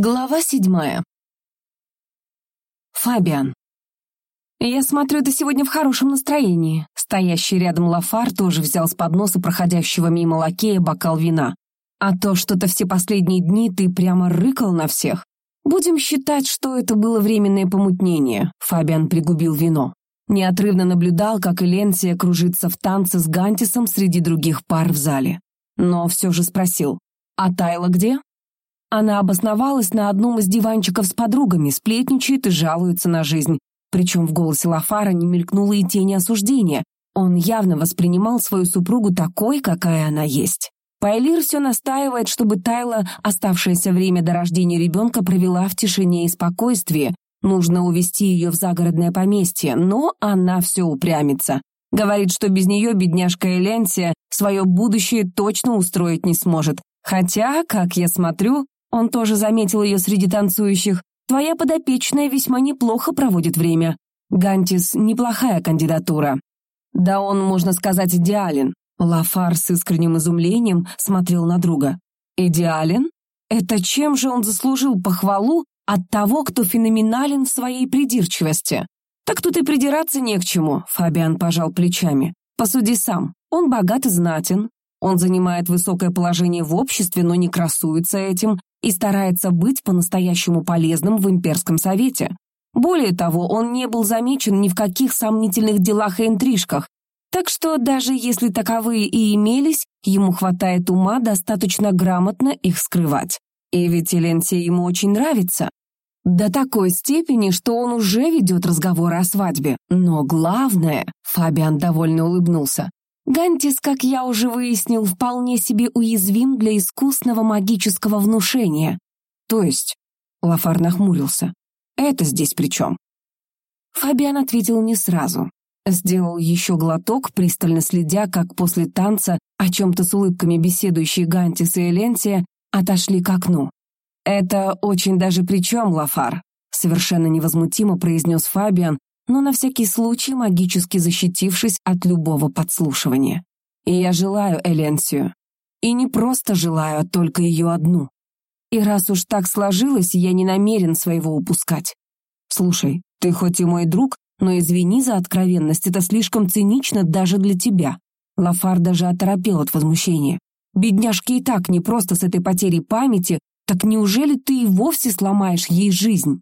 Глава седьмая. Фабиан. «Я смотрю, ты сегодня в хорошем настроении». Стоящий рядом Лафар тоже взял с подноса проходящего мимо лакея бокал вина. «А то что-то все последние дни ты прямо рыкал на всех. Будем считать, что это было временное помутнение», — Фабиан пригубил вино. Неотрывно наблюдал, как Эленсия кружится в танце с Гантисом среди других пар в зале. Но все же спросил, «А Тайла где?» Она обосновалась на одном из диванчиков с подругами, сплетничает и жалуется на жизнь. Причем в голосе Лафара не мелькнуло и тени осуждения. Он явно воспринимал свою супругу такой, какая она есть. Пайлир все настаивает, чтобы Тайла оставшееся время до рождения ребенка провела в тишине и спокойствии. Нужно увезти ее в загородное поместье, но она все упрямится. Говорит, что без нее бедняжка Эленсия свое будущее точно устроить не сможет. Хотя, как я смотрю, он тоже заметил ее среди танцующих. Твоя подопечная весьма неплохо проводит время. Гантис — неплохая кандидатура. Да он, можно сказать, идеален. Лафар с искренним изумлением смотрел на друга. Идеален? Это чем же он заслужил похвалу от того, кто феноменален в своей придирчивости? Так тут и придираться не к чему, Фабиан пожал плечами. Посуди сам. Он богат и знатен. Он занимает высокое положение в обществе, но не красуется этим, и старается быть по-настоящему полезным в имперском совете. Более того, он не был замечен ни в каких сомнительных делах и интрижках, так что даже если таковые и имелись, ему хватает ума достаточно грамотно их скрывать. И ведь Эленсия ему очень нравится. До такой степени, что он уже ведет разговоры о свадьбе. Но главное, Фабиан довольно улыбнулся, Гантис, как я уже выяснил, вполне себе уязвим для искусного магического внушения. То есть, Лафар нахмурился. Это здесь при чем? Фабиан ответил не сразу. Сделал еще глоток, пристально следя, как после танца, о чем-то с улыбками беседующие Гантис и Эленсия отошли к окну. «Это очень даже при чем, Лафар», — совершенно невозмутимо произнес Фабиан, но на всякий случай магически защитившись от любого подслушивания. И я желаю Эленсию. И не просто желаю, а только ее одну. И раз уж так сложилось, я не намерен своего упускать. Слушай, ты хоть и мой друг, но извини за откровенность, это слишком цинично даже для тебя. Лафар даже оторопел от возмущения. Бедняжке и так не просто с этой потерей памяти, так неужели ты и вовсе сломаешь ей жизнь?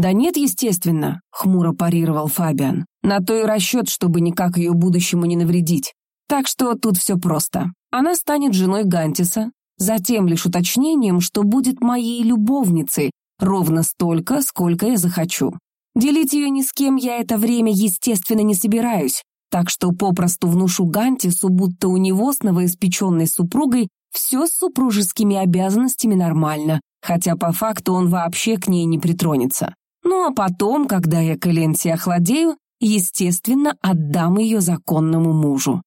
«Да нет, естественно», — хмуро парировал Фабиан. «На то и расчет, чтобы никак ее будущему не навредить. Так что тут все просто. Она станет женой Гантиса, затем лишь уточнением, что будет моей любовницей, ровно столько, сколько я захочу. Делить ее ни с кем я это время, естественно, не собираюсь, так что попросту внушу Гантису, будто у него с новоиспеченной супругой все с супружескими обязанностями нормально, хотя по факту он вообще к ней не притронется. Ну а потом, когда я к Эленсе охладею, естественно, отдам ее законному мужу.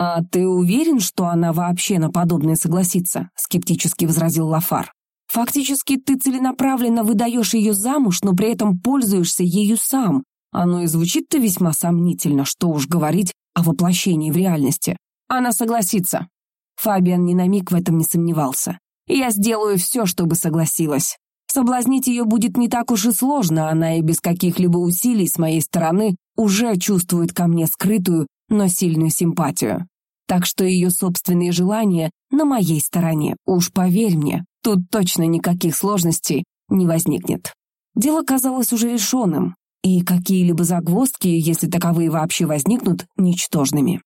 «А ты уверен, что она вообще на подобное согласится?» — скептически возразил Лафар. «Фактически ты целенаправленно выдаешь ее замуж, но при этом пользуешься ею сам. Оно и звучит-то весьма сомнительно, что уж говорить о воплощении в реальности. Она согласится». Фабиан ни на миг в этом не сомневался. «Я сделаю все, чтобы согласилась. Соблазнить ее будет не так уж и сложно, она и без каких-либо усилий с моей стороны уже чувствует ко мне скрытую, но сильную симпатию. Так что ее собственные желания на моей стороне, уж поверь мне, тут точно никаких сложностей не возникнет. Дело казалось уже решенным, и какие-либо загвоздки, если таковые вообще возникнут, ничтожными.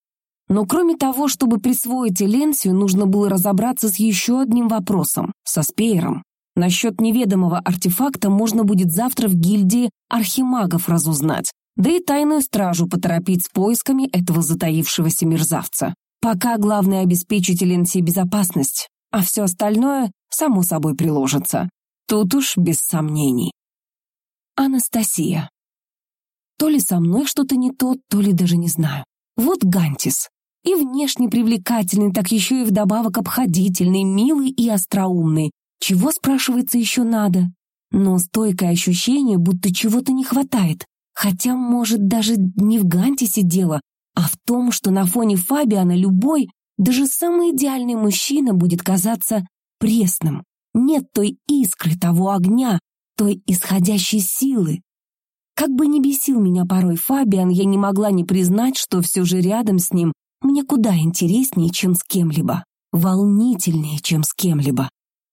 Но кроме того, чтобы присвоить Эленсию, нужно было разобраться с еще одним вопросом, со Спеером. Насчет неведомого артефакта можно будет завтра в гильдии архимагов разузнать, да и тайную стражу поторопить с поисками этого затаившегося мерзавца. Пока главное обеспечить Эленсии безопасность, а все остальное само собой приложится. Тут уж без сомнений. Анастасия. То ли со мной что-то не то, то ли даже не знаю. Вот Гантис. И внешне привлекательный, так еще и вдобавок обходительный, милый и остроумный. Чего, спрашивается, еще надо? Но стойкое ощущение, будто чего-то не хватает. Хотя, может, даже не в Гантисе дело, а в том, что на фоне Фабиана любой, даже самый идеальный мужчина будет казаться пресным. нет той искры, того огня, той исходящей силы. Как бы ни бесил меня порой Фабиан, я не могла не признать, что все же рядом с ним мне куда интереснее, чем с кем-либо, волнительнее, чем с кем-либо.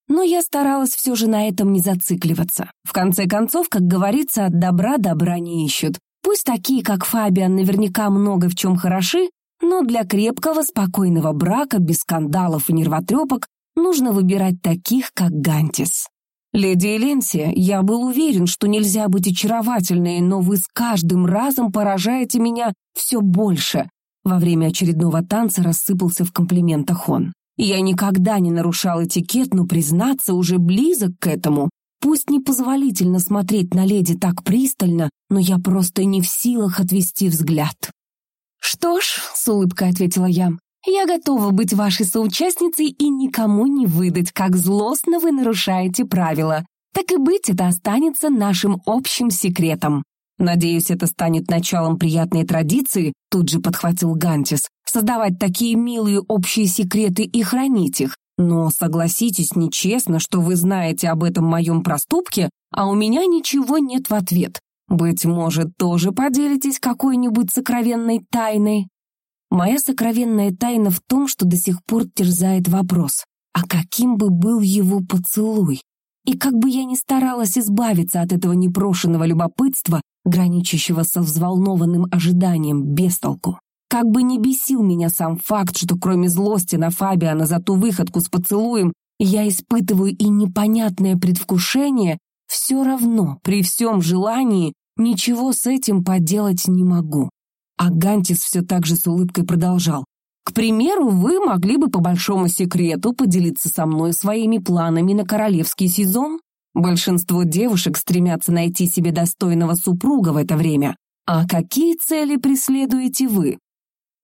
Но я старалась все же на этом не зацикливаться. В конце концов, как говорится, от добра добра не ищут. Пусть такие, как Фабиан, наверняка много в чем хороши, но для крепкого, спокойного брака, без скандалов и нервотрепок, нужно выбирать таких, как Гантис. «Леди Эленсия, я был уверен, что нельзя быть очаровательной, но вы с каждым разом поражаете меня все больше». Во время очередного танца рассыпался в комплиментах он. «Я никогда не нарушал этикет, но, признаться, уже близок к этому. Пусть непозволительно смотреть на леди так пристально, но я просто не в силах отвести взгляд». «Что ж», — с улыбкой ответила я, я готова быть вашей соучастницей и никому не выдать, как злостно вы нарушаете правила. Так и быть, это останется нашим общим секретом. Надеюсь, это станет началом приятной традиции, тут же подхватил Гантис, создавать такие милые общие секреты и хранить их. Но согласитесь, нечестно, что вы знаете об этом моем проступке, а у меня ничего нет в ответ. Быть может, тоже поделитесь какой-нибудь сокровенной тайной? Моя сокровенная тайна в том, что до сих пор терзает вопрос, а каким бы был его поцелуй? И как бы я ни старалась избавиться от этого непрошенного любопытства, граничащего со взволнованным ожиданием, без толку. Как бы ни бесил меня сам факт, что кроме злости на Фабиана за ту выходку с поцелуем, я испытываю и непонятное предвкушение, все равно, при всем желании, ничего с этим поделать не могу. А Гантис все так же с улыбкой продолжал. «К примеру, вы могли бы по большому секрету поделиться со мной своими планами на королевский сезон? Большинство девушек стремятся найти себе достойного супруга в это время. А какие цели преследуете вы?»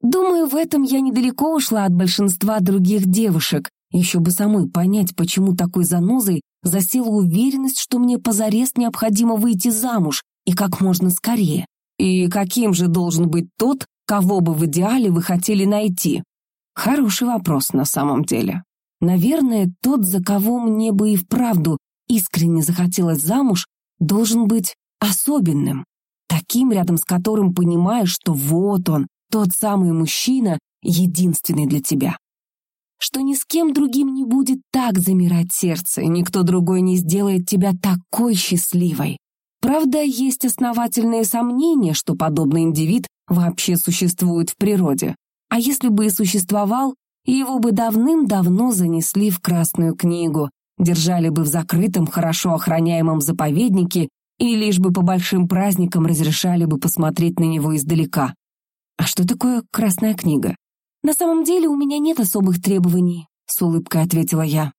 Думаю, в этом я недалеко ушла от большинства других девушек. Еще бы самой понять, почему такой занозой засела уверенность, что мне позарез необходимо выйти замуж, и как можно скорее. И каким же должен быть тот, кого бы в идеале вы хотели найти? Хороший вопрос на самом деле. Наверное, тот, за кого мне бы и вправду искренне захотелось замуж, должен быть особенным. Таким, рядом с которым понимаешь, что вот он, тот самый мужчина, единственный для тебя. Что ни с кем другим не будет так замирать сердце, никто другой не сделает тебя такой счастливой. Правда, есть основательные сомнения, что подобный индивид вообще существует в природе. А если бы и существовал, его бы давным-давно занесли в Красную книгу, держали бы в закрытом, хорошо охраняемом заповеднике и лишь бы по большим праздникам разрешали бы посмотреть на него издалека. А что такое Красная книга? На самом деле у меня нет особых требований, с улыбкой ответила я.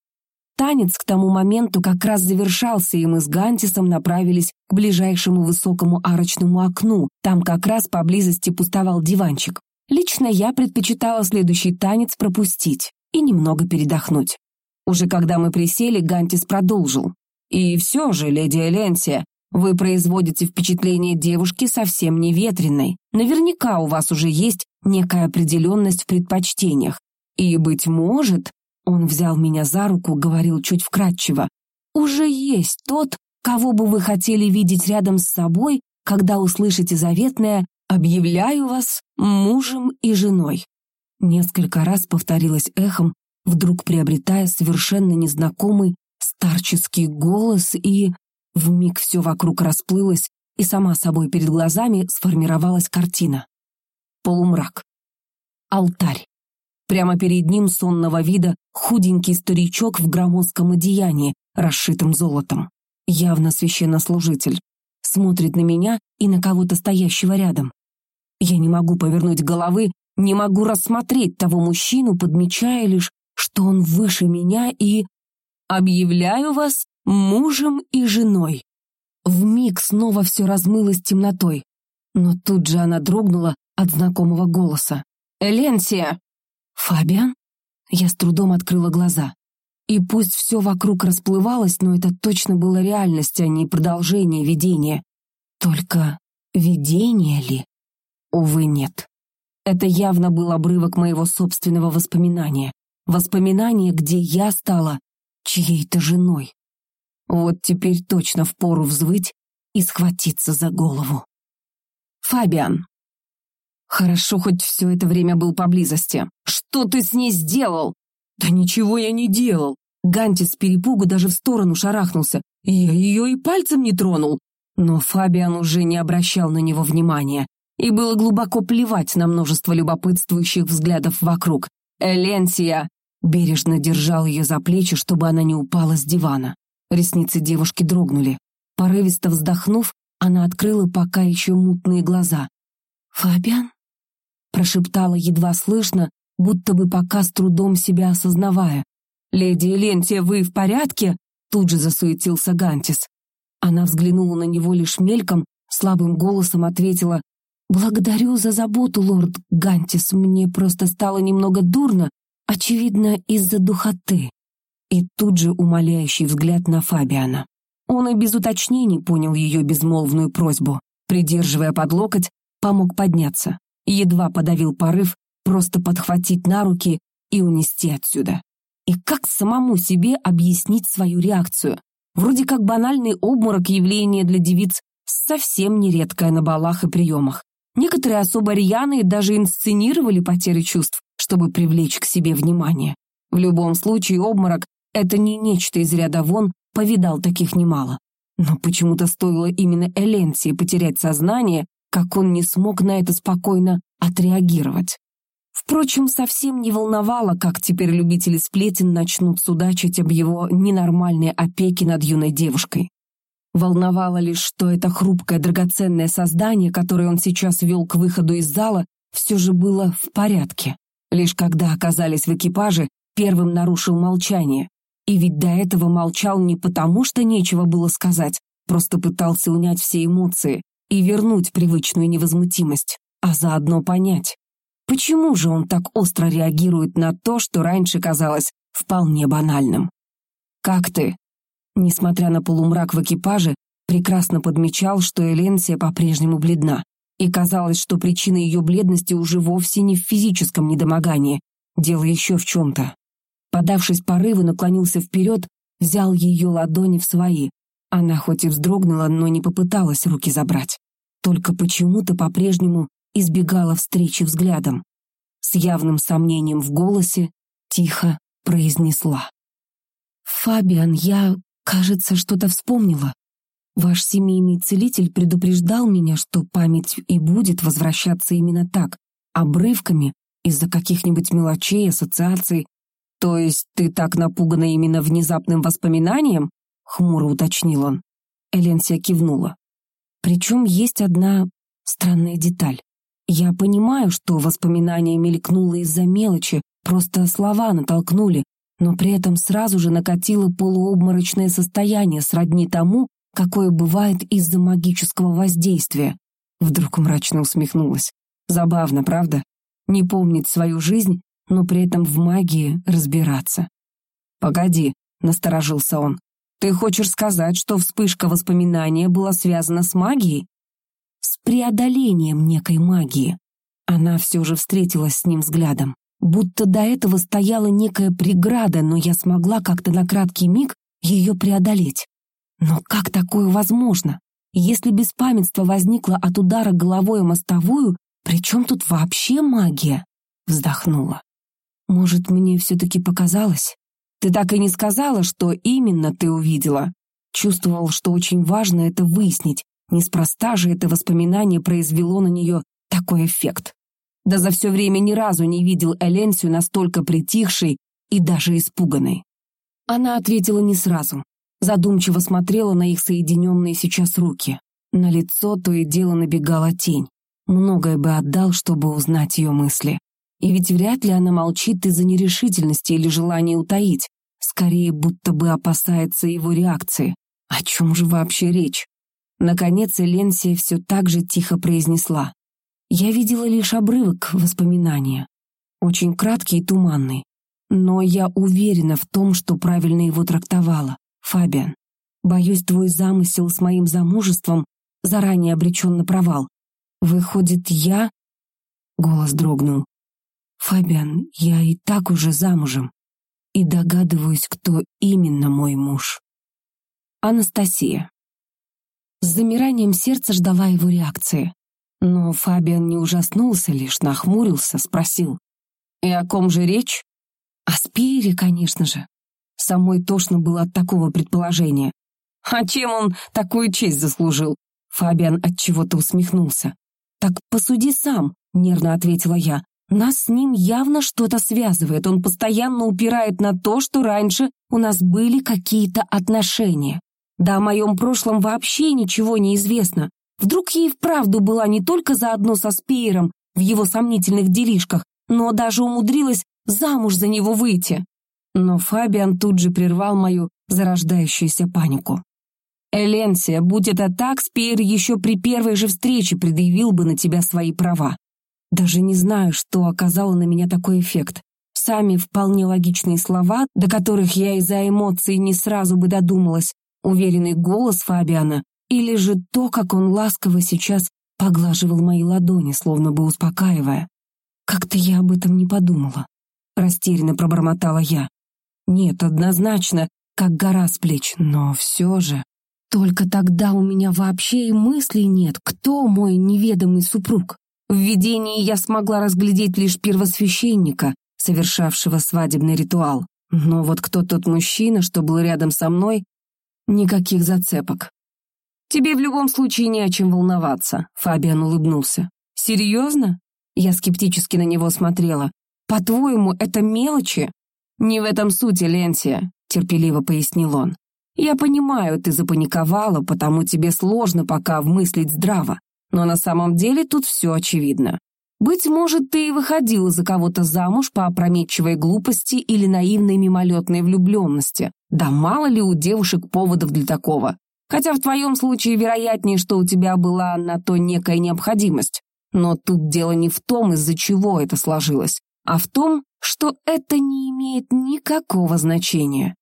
Танец к тому моменту как раз завершался, и мы с Гантисом направились к ближайшему высокому арочному окну. Там как раз поблизости пустовал диванчик. Лично я предпочитала следующий танец пропустить и немного передохнуть. Уже когда мы присели, Гантис продолжил. «И все же, леди Эленсия, вы производите впечатление девушки совсем не ветреной. Наверняка у вас уже есть некая определенность в предпочтениях. И, быть может, он взял меня за руку, говорил чуть вкратчиво. «Уже есть тот, кого бы вы хотели видеть рядом с собой, когда услышите заветное «Объявляю вас мужем и женой». Несколько раз повторилось эхом, вдруг приобретая совершенно незнакомый старческий голос, и вмиг все вокруг расплылось, и сама собой перед глазами сформировалась картина. Полумрак. Алтарь. Прямо перед ним сонного вида худенький старичок в громоздком одеянии, расшитым золотом. Явно священнослужитель. Смотрит на меня и на кого-то стоящего рядом. Я не могу повернуть головы, не могу рассмотреть того мужчину, подмечая лишь, что он выше меня и... Объявляю вас мужем и женой. В миг снова все размылось темнотой, но тут же она дрогнула от знакомого голоса. «Эленсия!» «Фабиан?» Я с трудом открыла глаза. И пусть все вокруг расплывалось, но это точно было реальность, а не продолжение видения. Только видение ли? Увы, нет. Это явно был обрывок моего собственного воспоминания. Воспоминание, где я стала чьей-то женой. Вот теперь точно впору взвыть и схватиться за голову. Фабиан. Хорошо, хоть все это время был поблизости. Что ты с ней сделал? Да ничего я не делал. Гантис с перепугу даже в сторону шарахнулся. Я ее и пальцем не тронул. Но Фабиан уже не обращал на него внимания. И было глубоко плевать на множество любопытствующих взглядов вокруг. «Эленсия!» Бережно держал ее за плечи, чтобы она не упала с дивана. Ресницы девушки дрогнули. Порывисто вздохнув, она открыла пока еще мутные глаза. «Фабиан?» Прошептала едва слышно, будто бы пока с трудом себя осознавая. «Леди Элентия, вы в порядке?» Тут же засуетился Гантис. Она взглянула на него лишь мельком, слабым голосом ответила «Благодарю за заботу, лорд Гантис, мне просто стало немного дурно, очевидно, из-за духоты». И тут же умоляющий взгляд на Фабиана. Он и без уточнений понял ее безмолвную просьбу. Придерживая под локоть, помог подняться. Едва подавил порыв просто подхватить на руки и унести отсюда. И как самому себе объяснить свою реакцию? Вроде как банальный обморок явления для девиц совсем нередкое на балах и приемах. Некоторые особо рьяные даже инсценировали потери чувств, чтобы привлечь к себе внимание. В любом случае обморок — это не нечто из ряда вон, повидал таких немало. Но почему-то стоило именно Эленсии потерять сознание, как он не смог на это спокойно отреагировать. Впрочем, совсем не волновало, как теперь любители сплетен начнут судачить об его ненормальной опеке над юной девушкой. Волновало лишь, что это хрупкое драгоценное создание, которое он сейчас вел к выходу из зала, все же было в порядке. Лишь когда оказались в экипаже, первым нарушил молчание. И ведь до этого молчал не потому, что нечего было сказать, просто пытался унять все эмоции и вернуть привычную невозмутимость, а заодно понять, Почему же он так остро реагирует на то, что раньше казалось вполне банальным? «Как ты?» Несмотря на полумрак в экипаже, прекрасно подмечал, что Эленсия по-прежнему бледна. И казалось, что причина ее бледности уже вовсе не в физическом недомогании. Дело еще в чем-то. Подавшись порыву, наклонился вперед, взял ее ладони в свои. Она хоть и вздрогнула, но не попыталась руки забрать. Только почему-то по-прежнему избегала встречи взглядом. С явным сомнением в голосе тихо произнесла. «Фабиан, я, кажется, что-то вспомнила. Ваш семейный целитель предупреждал меня, что память и будет возвращаться именно так, обрывками, из-за каких-нибудь мелочей, ассоциаций. То есть ты так напугана именно внезапным воспоминанием?» — хмуро уточнил он. Эленсия кивнула. Причем есть одна странная деталь. Я понимаю, что воспоминание мелькнуло из-за мелочи, просто слова натолкнули, но при этом сразу же накатило полуобморочное состояние сродни тому, какое бывает из-за магического воздействия. Вдруг мрачно усмехнулась. Забавно, правда? Не помнить свою жизнь, но при этом в магии разбираться. «Погоди», — насторожился он. «Ты хочешь сказать, что вспышка воспоминания была связана с магией?» с преодолением некой магии. Она все же встретилась с ним взглядом. Будто до этого стояла некая преграда, но я смогла как-то на краткий миг ее преодолеть. Но как такое возможно? Если беспамятство возникло от удара головой о мостовую, при чем тут вообще магия? Вздохнула. Может, мне все-таки показалось? Ты так и не сказала, что именно ты увидела. Чувствовал, что очень важно это выяснить, Неспроста же это воспоминание произвело на нее такой эффект. Да за все время ни разу не видел Эленсию настолько притихшей и даже испуганной. Она ответила не сразу. Задумчиво смотрела на их соединенные сейчас руки. На лицо то и дело набегала тень. Многое бы отдал, чтобы узнать ее мысли. И ведь вряд ли она молчит из-за нерешительности или желания утаить. Скорее, будто бы опасается его реакции. О чем же вообще речь? Наконец Эленсия все так же тихо произнесла. Я видела лишь обрывок воспоминания. Очень краткий и туманный. Но я уверена в том, что правильно его трактовала. Фабиан, боюсь, твой замысел с моим замужеством заранее обречен на провал. Выходит, я... Голос дрогнул. Фабиан, я и так уже замужем. и догадываюсь, кто именно мой муж. Анастасия. С замиранием сердца ждала его реакции. Но Фабиан не ужаснулся, лишь нахмурился, спросил. «И о ком же речь?» «О Спире, конечно же». Самой тошно было от такого предположения. «А чем он такую честь заслужил?» Фабиан от чего-то усмехнулся. «Так посуди сам», — нервно ответила я. «Нас с ним явно что-то связывает. Он постоянно упирает на то, что раньше у нас были какие-то отношения. Да о моем прошлом вообще ничего не известно. Вдруг ей вправду была не только заодно со Спеером в его сомнительных делишках, но даже умудрилась замуж за него выйти. Но Фабиан тут же прервал мою зарождающуюся панику. «Эленсия, будь это так, Спеер еще при первой же встрече предъявил бы на тебя свои права. Даже не знаю, что оказало на меня такой эффект. Сами вполне логичные слова, до которых я из-за эмоций не сразу бы додумалась, уверенный голос Фабиана или же то, как он ласково сейчас поглаживал мои ладони, словно бы успокаивая. Как-то я об этом не подумала. Растерянно пробормотала я. Нет, однозначно, как гора с плеч, но все же... Только тогда у меня вообще и мыслей нет, кто мой неведомый супруг. В видении я смогла разглядеть лишь первосвященника, совершавшего свадебный ритуал. Но вот кто тот мужчина, что был рядом со мной, никаких зацепок. «Тебе в любом случае не о чем волноваться», — Фабиан улыбнулся. «Серьезно?» Я скептически на него смотрела. «По-твоему, это мелочи?» «Не в этом суть, Ленсия», — терпеливо пояснил он. «Я понимаю, ты запаниковала, потому тебе сложно пока вмыслить здраво. Но на самом деле тут все очевидно. Быть может, ты и выходила за кого-то замуж по опрометчивой глупости или наивной мимолетной влюбленности. Да мало ли у девушек поводов для такого. Хотя в твоем случае вероятнее, что у тебя была на то некая необходимость. Но тут дело не в том, из-за чего это сложилось, а в том, что это не имеет никакого значения.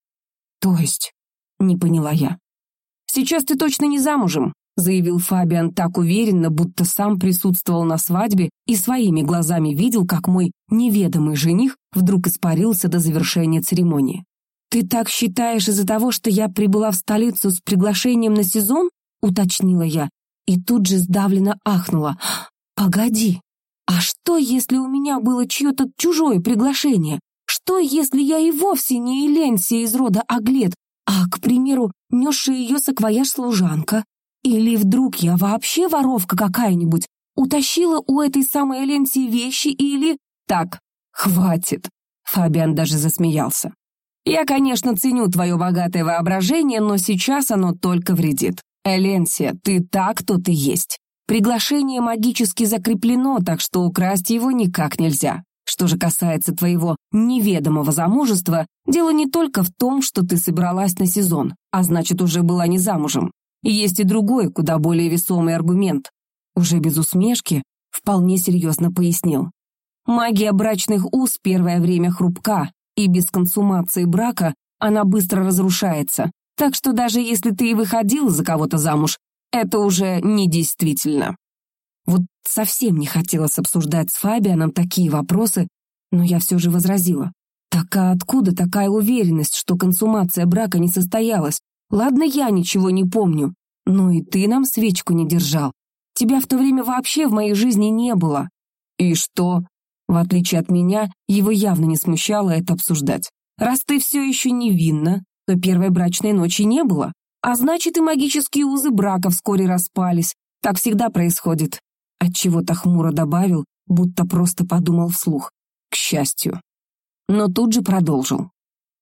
То есть, не поняла я. Сейчас ты точно не замужем, заявил Фабиан так уверенно, будто сам присутствовал на свадьбе и своими глазами видел, как мой неведомый жених вдруг испарился до завершения церемонии. «Ты так считаешь из-за того, что я прибыла в столицу с приглашением на сезон?» — уточнила я. И тут же сдавленно ахнула. «Погоди, а что, если у меня было чье-то чужое приглашение? Что, если я и вовсе не Эленсия из рода Аглет, а, к примеру, несшая ее саквояж служанка? Или вдруг я вообще воровка какая-нибудь, утащила у этой самой Эленсии вещи или... Так, хватит. Фабиан даже засмеялся. Я, конечно, ценю твое богатое воображение, но сейчас оно только вредит. Эленсия, ты так, кто ты есть. Приглашение магически закреплено, так что украсть его никак нельзя. Что же касается твоего неведомого замужества, дело не только в том, что ты собралась на сезон, а значит, уже была не замужем. Есть и другой, куда более весомый аргумент. Уже без усмешки вполне серьезно пояснил. Магия брачных уз первое время хрупка, и без консумации брака она быстро разрушается. Так что даже если ты и выходила за кого-то замуж, это уже недействительно. Вот совсем не хотелось обсуждать с Фабианом такие вопросы, но я все же возразила. Так а откуда такая уверенность, что консумация брака не состоялась? Ладно, я ничего не помню, но и ты нам свечку не держал. Тебя в то время вообще в моей жизни не было. И что? В отличие от меня, его явно не смущало это обсуждать. Раз ты все еще невинна, то первой брачной ночи не было. А значит, и магические узы брака вскоре распались. Так всегда происходит. Отчего-то хмуро добавил, будто просто подумал вслух. К счастью. Но тут же продолжил.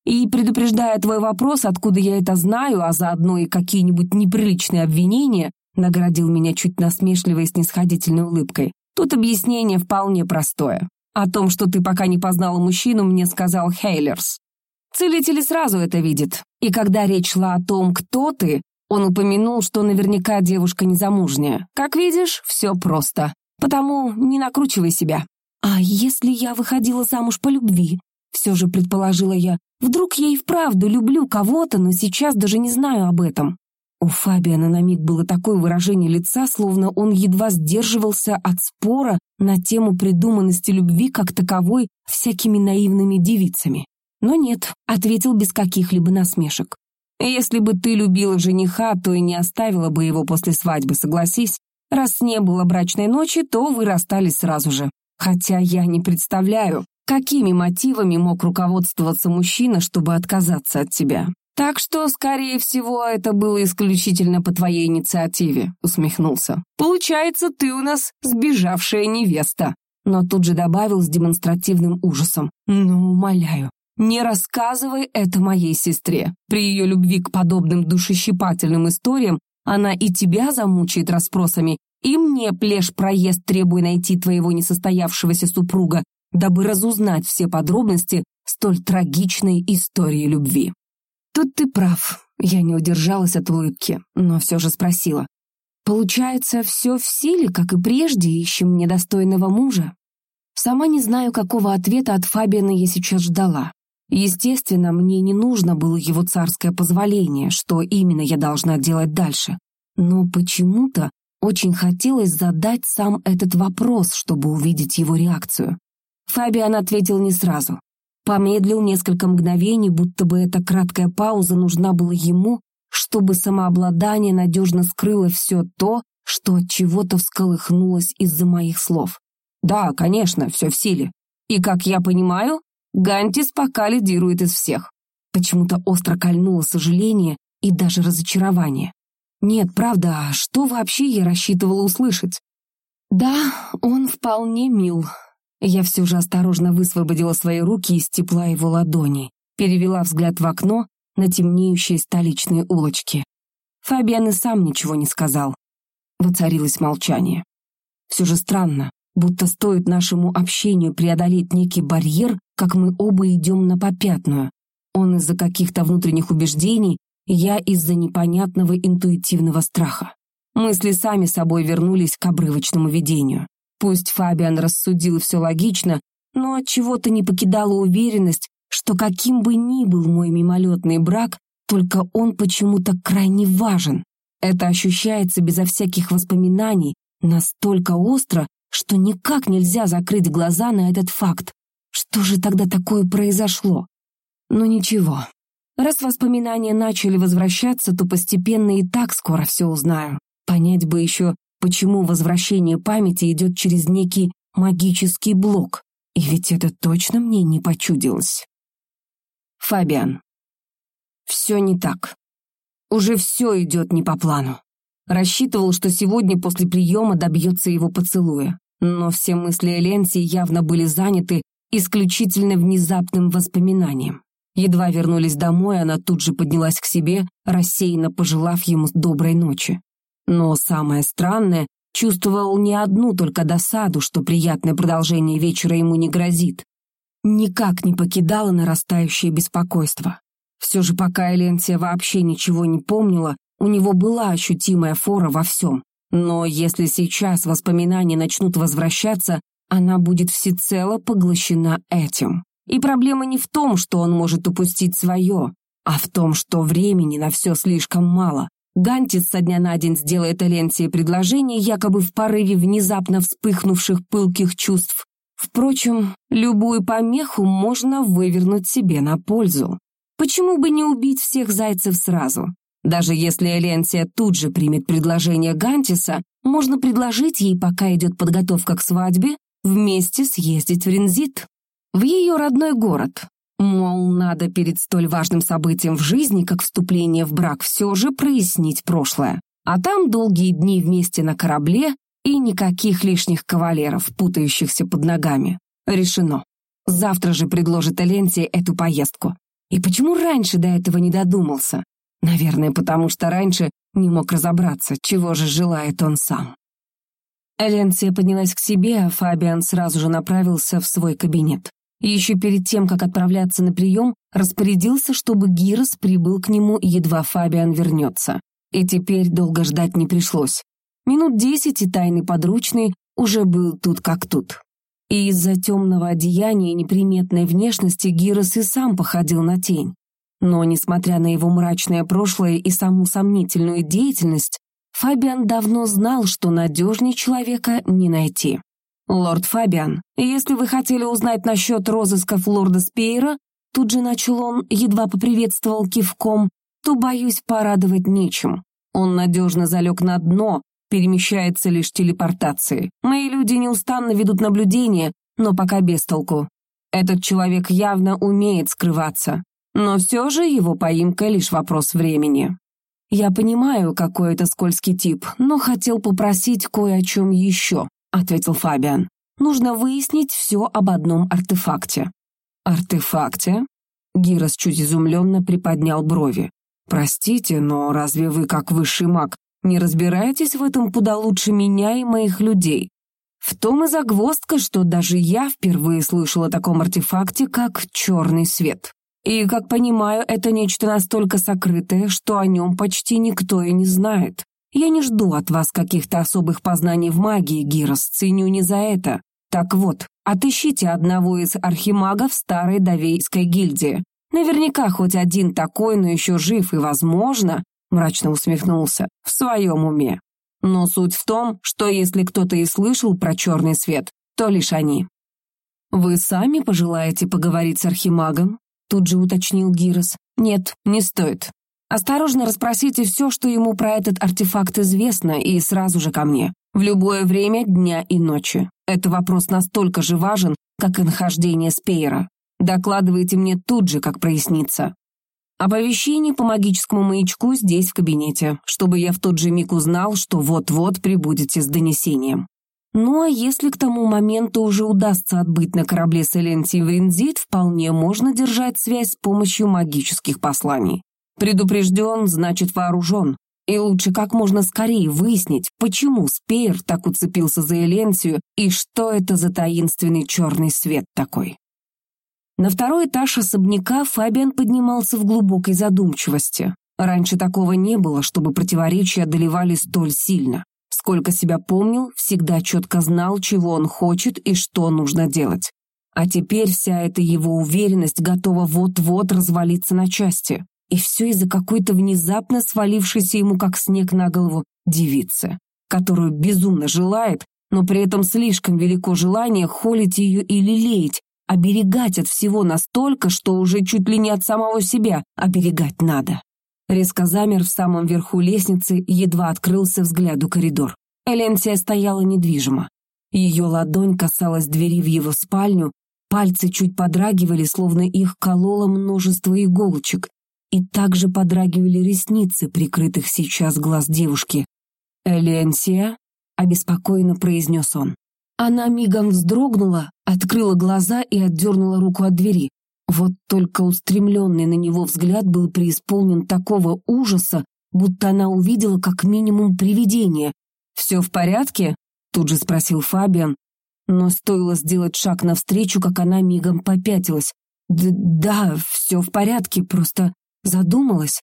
И предупреждая твой вопрос, откуда я это знаю, а заодно и какие-нибудь неприличные обвинения, наградил меня чуть насмешливой и снисходительной улыбкой. Тут объяснение вполне простое. О том, что ты пока не познала мужчину, мне сказал Хейлерс. Целители сразу это видят. И когда речь шла о том, кто ты, он упомянул, что наверняка девушка незамужняя. Как видишь, все просто. Потому не накручивай себя. А если я выходила замуж по любви? Все же предположила я. Вдруг я и вправду люблю кого-то, но сейчас даже не знаю об этом. У Фабиана на миг было такое выражение лица, словно он едва сдерживался от спора на тему придуманности любви как таковой всякими наивными девицами. Но нет, ответил без каких-либо насмешек. Если бы ты любила жениха, то и не оставила бы его после свадьбы, согласись. Раз не было брачной ночи, то вы расстались сразу же. Хотя я не представляю, какими мотивами мог руководствоваться мужчина, чтобы отказаться от тебя. Так что, скорее всего, это было исключительно по твоей инициативе, усмехнулся. Получается, ты у нас сбежавшая невеста. Но тут же добавил с демонстративным ужасом. Ну, умоляю, не рассказывай это моей сестре. При ее любви к подобным душещипательным историям она и тебя замучает расспросами, и мне плешь проезд, требуя найти твоего несостоявшегося супруга, дабы разузнать все подробности столь трагичной истории любви. Тут ты прав. Я не удержалась от улыбки, но все же спросила. Получается, все в силе, как и прежде, ищем недостойного мужа? Сама не знаю, какого ответа от Фабиана я сейчас ждала. Естественно, мне не нужно было его царское позволение, что именно я должна делать дальше. Но почему-то очень хотелось задать сам этот вопрос, чтобы увидеть его реакцию. Фабиан ответил не сразу. Помедлил несколько мгновений, будто бы эта краткая пауза нужна была ему, чтобы самообладание надежно скрыло все то, что от чего-то всколыхнулось из-за моих слов. Да, конечно, все в силе. И, как я понимаю, Гантис пока лидирует из всех. Почему-то остро кольнуло сожаление и даже разочарование. Нет, правда, а что вообще я рассчитывала услышать? Да, он вполне мил. Я все же осторожно высвободила свои руки из тепла его ладони, перевела взгляд в окно на темнеющие столичные улочки. Фабиан и сам ничего не сказал. Воцарилось молчание. Все же странно, будто стоит нашему общению преодолеть некий барьер, как мы оба идем на попятную. Он из-за каких-то внутренних убеждений я из-за непонятного интуитивного страха. Мысли сами собой вернулись к обрывочному видению. Пусть Фабиан рассудил все логично, но от чего то не покидала уверенность, что каким бы ни был мой мимолетный брак, только он почему-то крайне важен. Это ощущается безо всяких воспоминаний, настолько остро, что никак нельзя закрыть глаза на этот факт. Что же тогда такое произошло? Но ничего, Раз воспоминания начали возвращаться, то постепенно и так скоро все узнаю. Понять бы еще, почему возвращение памяти идет через некий магический блок. И ведь это точно мне не почудилось. Фабиан. Все не так. Уже все идет не по плану. Рассчитывал, что сегодня после приема добьется его поцелуя. Но все мысли Эленсии явно были заняты исключительно внезапным воспоминанием. Едва вернулись домой, она тут же поднялась к себе, рассеянно пожелав ему доброй ночи. Но самое странное, чувствовал не одну только досаду, что приятное продолжение вечера ему не грозит. Никак не покидало нарастающее беспокойство. Все же пока Эленсия вообще ничего не помнила, у него была ощутимая фора во всем. Но если сейчас воспоминания начнут возвращаться, она будет всецело поглощена этим. И проблема не в том, что он может упустить свое, а в том, что времени на все слишком мало. Гантис со дня на день сделает Эленсии предложение, якобы в порыве внезапно вспыхнувших пылких чувств. Впрочем, любую помеху можно вывернуть себе на пользу. Почему бы не убить всех зайцев сразу? Даже если Эленсия тут же примет предложение Гантиса, можно предложить ей, пока идет подготовка к свадьбе, вместе съездить в Рензит в ее родной город. Мол, надо перед столь важным событием в жизни, как вступление в брак, все же прояснить прошлое. А там долгие дни вместе на корабле и никаких лишних кавалеров, путающихся под ногами. Решено. Завтра же предложит Эленсия эту поездку. И почему раньше до этого не додумался? Наверное, потому что раньше не мог разобраться, чего же желает он сам. Эленсия поднялась к себе, а Фабиан сразу же направился в свой кабинет и еще перед тем, как отправляться на прием, распорядился, чтобы Гирос прибыл к нему, едва Фабиан вернется. И теперь долго ждать не пришлось. Минут десять и тайный подручный уже был тут как тут. И из-за темного одеяния и неприметной внешности Гирос и сам походил на тень. Но, несмотря на его мрачное прошлое и саму сомнительную деятельность, Фабиан давно знал, что надежнее человека не найти. «Лорд Фабиан, если вы хотели узнать насчет розысков лорда Спейра, тут же начал он, едва поприветствовал кивком, то, боюсь, порадовать нечем. Он надежно залег на дно, перемещается лишь телепортацией. Мои люди неустанно ведут наблюдение, но пока без толку. Этот человек явно умеет скрываться, но все же его поимка лишь вопрос времени. Я понимаю, какой это скользкий тип, но хотел попросить кое о чем еще, ответил Фабиан. Нужно выяснить все об одном артефакте. Артефакте? Гирос чуть изумленно приподнял брови. «Простите, но разве вы, как высший маг, не разбираетесь в этом куда лучше меня и моих людей? В том и загвоздка, что даже я впервые слышала о таком артефакте, как черный свет. И, как понимаю, это нечто настолько сокрытое, что о нем почти никто и не знает. Я не жду от вас каких-то особых познаний в магии, Гирос, ценю не за это. Так вот, отыщите одного из архимагов старой Давейской гильдии. Наверняка хоть один такой, но еще жив и, возможно, мрачно усмехнулся, в своем уме. Но суть в том, что если кто-то и слышал про черный свет, то лишь они. «Вы сами пожелаете поговорить с архимагом?» Тут же уточнил Гирос. «Нет, не стоит. Осторожно расспросите все, что ему про этот артефакт известно, и сразу же ко мне. В любое время дня и ночи. Это вопрос настолько же важен, как и нахождение Спейера. Докладывайте мне тут же, как прояснится. Оповещение по магическому маячку здесь, в кабинете, чтобы я в тот же миг узнал, что вот-вот прибудете с донесением. Ну а если к тому моменту уже удастся отбыть на корабле с Эленти в Ринзит, вполне можно держать связь с помощью магических посланий. Предупрежден, значит вооружен. И лучше как можно скорее выяснить, почему Спейр так уцепился за Эленсию и что это за таинственный черный свет такой. На второй этаж особняка Фабиан поднимался в глубокой задумчивости. Раньше такого не было, чтобы противоречия одолевали столь сильно. Сколько себя помнил, всегда четко знал, чего он хочет и что нужно делать. А теперь вся эта его уверенность готова вот-вот развалиться на части. И все из-за какой-то внезапно свалившейся ему как снег на голову девицы, которую безумно желает, но при этом слишком велико желание холить ее и лелеять, оберегать от всего настолько, что уже чуть ли не от самого себя оберегать надо. Резко замер в самом верху лестницы, едва открылся взгляду коридор. Эленсия стояла недвижимо. Ее ладонь касалась двери в его спальню, пальцы чуть подрагивали, словно их кололо множество иголочек, и также подрагивали ресницы, прикрытых сейчас глаз девушки. «Эленсия?» — обеспокоенно произнес он. Она мигом вздрогнула, открыла глаза и отдернула руку от двери. Вот только устремленный на него взгляд был преисполнен такого ужаса, будто она увидела как минимум привидение. «Все в порядке?» — тут же спросил Фабиан. Но стоило сделать шаг навстречу, как она мигом попятилась. «Да, все в порядке, просто задумалась».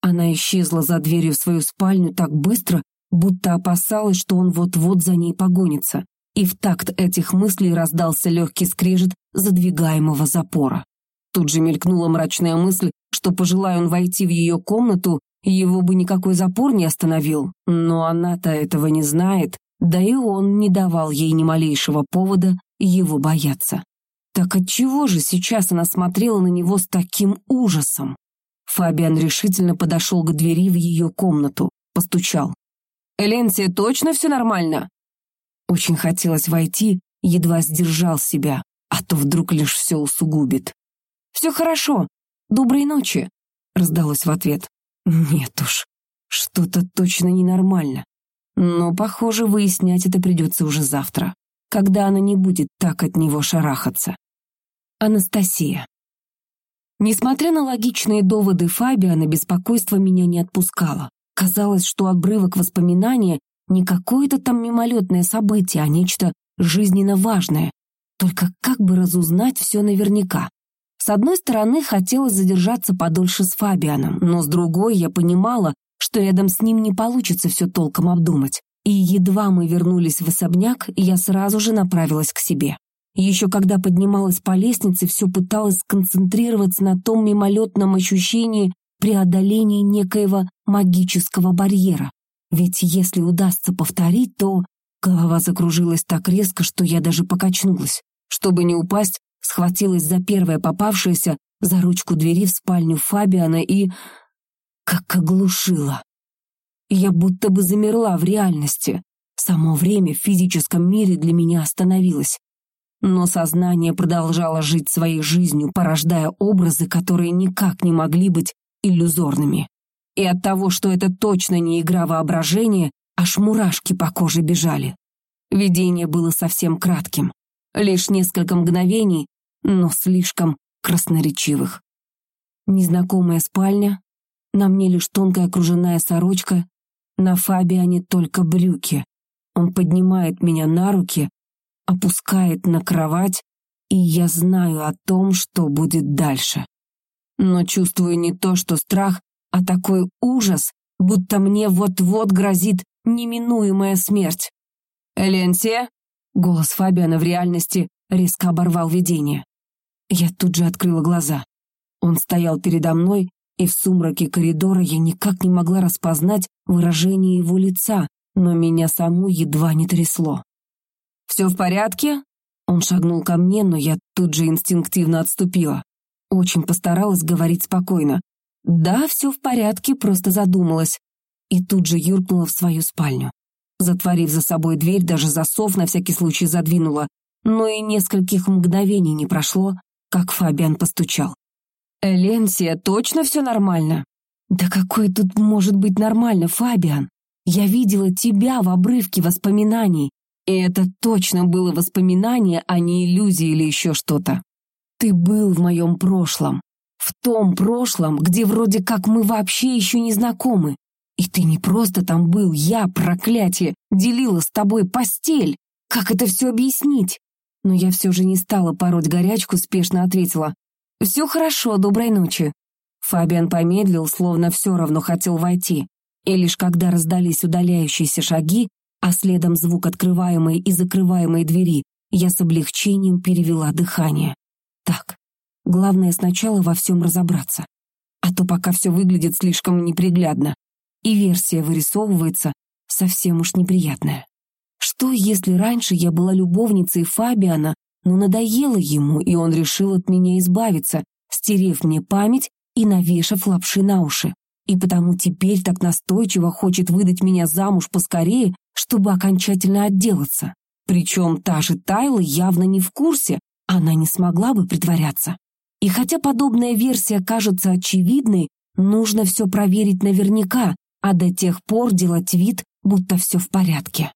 Она исчезла за дверью в свою спальню так быстро, будто опасалась, что он вот-вот за ней погонится и в такт этих мыслей раздался легкий скрежет задвигаемого запора. Тут же мелькнула мрачная мысль, что, пожелая он войти в ее комнату, его бы никакой запор не остановил, но она-то этого не знает, да и он не давал ей ни малейшего повода его бояться. Так отчего же сейчас она смотрела на него с таким ужасом? Фабиан решительно подошел к двери в ее комнату, постучал. «Эленсия, точно все нормально?» Очень хотелось войти, едва сдержал себя, а то вдруг лишь все усугубит. «Все хорошо. Доброй ночи», — раздалось в ответ. «Нет уж, что-то точно ненормально. Но, похоже, выяснять это придется уже завтра, когда она не будет так от него шарахаться». Анастасия. Несмотря на логичные доводы Фабиана, беспокойство меня не отпускало. Казалось, что обрывок воспоминания не какое-то там мимолетное событие, а нечто жизненно важное. Только как бы разузнать все наверняка? С одной стороны, хотелось задержаться подольше с Фабианом, но с другой я понимала, что рядом с ним не получится все толком обдумать. И едва мы вернулись в особняк, я сразу же направилась к себе. Еще когда поднималась по лестнице, все пыталась сконцентрироваться на том мимолетном ощущении преодоления некоего магического барьера. Ведь если удастся повторить, то... Голова закружилась так резко, что я даже покачнулась. Чтобы не упасть, схватилась за первое попавшееся, за ручку двери в спальню Фабиана и... как оглушила. Я будто бы замерла в реальности. Само время в физическом мире для меня остановилось. Но сознание продолжало жить своей жизнью, порождая образы, которые никак не могли быть иллюзорными. И от того, что это точно не игра воображения, аж мурашки по коже бежали. Видение было совсем кратким. Лишь несколько мгновений, но слишком красноречивых. Незнакомая спальня, на мне лишь тонкая кружевная сорочка, на Фабиане только брюки. Он поднимает меня на руки, опускает на кровать, и я знаю о том, что будет дальше. Но чувствую не то, что страх, а такой ужас, будто мне вот-вот грозит неминуемая смерть. «Эленсия?» Голос Фабиана в реальности резко оборвал видение. Я тут же открыла глаза. Он стоял передо мной, и в сумраке коридора я никак не могла распознать выражение его лица, но меня саму едва не трясло. «Все в порядке?» Он шагнул ко мне, но я тут же инстинктивно отступила. Очень постаралась говорить спокойно. «Да, все в порядке, просто задумалась». И тут же юркнула в свою спальню. Затворив за собой дверь, даже засов на всякий случай задвинула. Но и нескольких мгновений не прошло, как Фабиан постучал. «Эленсия, точно все нормально?» «Да какое тут может быть нормально, Фабиан? Я видела тебя в обрывке воспоминаний. И это точно было воспоминание, а не иллюзия или еще что-то. Ты был в моем прошлом. В том прошлом, где вроде как мы вообще еще не знакомы. И ты не просто там был, я, проклятие, делила с тобой постель. Как это все объяснить? Но я все же не стала пороть горячку, спешно ответила. «Все хорошо, доброй ночи». Фабиан помедлил, словно все равно хотел войти. И лишь когда раздались удаляющиеся шаги, а следом звук открываемой и закрываемой двери, я с облегчением перевела дыхание. Так, главное сначала во всем разобраться. А то пока все выглядит слишком неприглядно. И версия вырисовывается совсем уж неприятная. Что, если раньше я была любовницей Фабиана, но надоело ему, и он решил от меня избавиться, стерев мне память и навешав лапши на уши? И потому теперь так настойчиво хочет выдать меня замуж поскорее, чтобы окончательно отделаться. Причем та же Тайла явно не в курсе, она не смогла бы притворяться. И хотя подобная версия кажется очевидной, нужно все проверить наверняка, а до тех пор делать вид, будто все в порядке.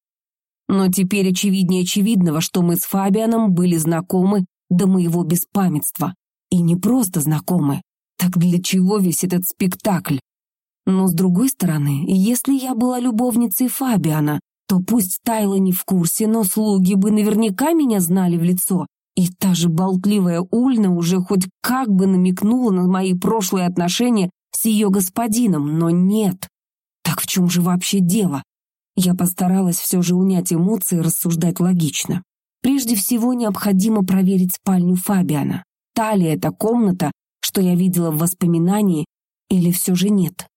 Но теперь очевиднее очевидного, что мы с Фабианом были знакомы до моего беспамятства. И не просто знакомы. Так для чего весь этот спектакль? Но с другой стороны, если я была любовницей Фабиана, то пусть Тайла не в курсе, но слуги бы наверняка меня знали в лицо. И та же болтливая Ульна уже хоть как бы намекнула на мои прошлые отношения с ее господином, но нет. Так в чем же вообще дело? Я постаралась все же унять эмоции и рассуждать логично. Прежде всего необходимо проверить спальню Фабиана. Та ли это комната, что я видела в воспоминании, или все же нет?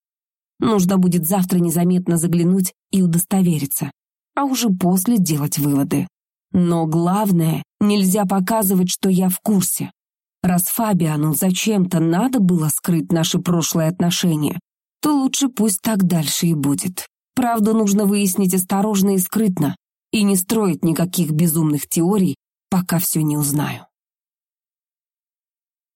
Нужно будет завтра незаметно заглянуть и удостовериться а уже после делать выводы. Но главное, нельзя показывать, что я в курсе. Раз Фабиану зачем-то надо было скрыть наши прошлые отношения, то лучше пусть так дальше и будет. Правду нужно выяснить осторожно и скрытно, и не строить никаких безумных теорий, пока все не узнаю.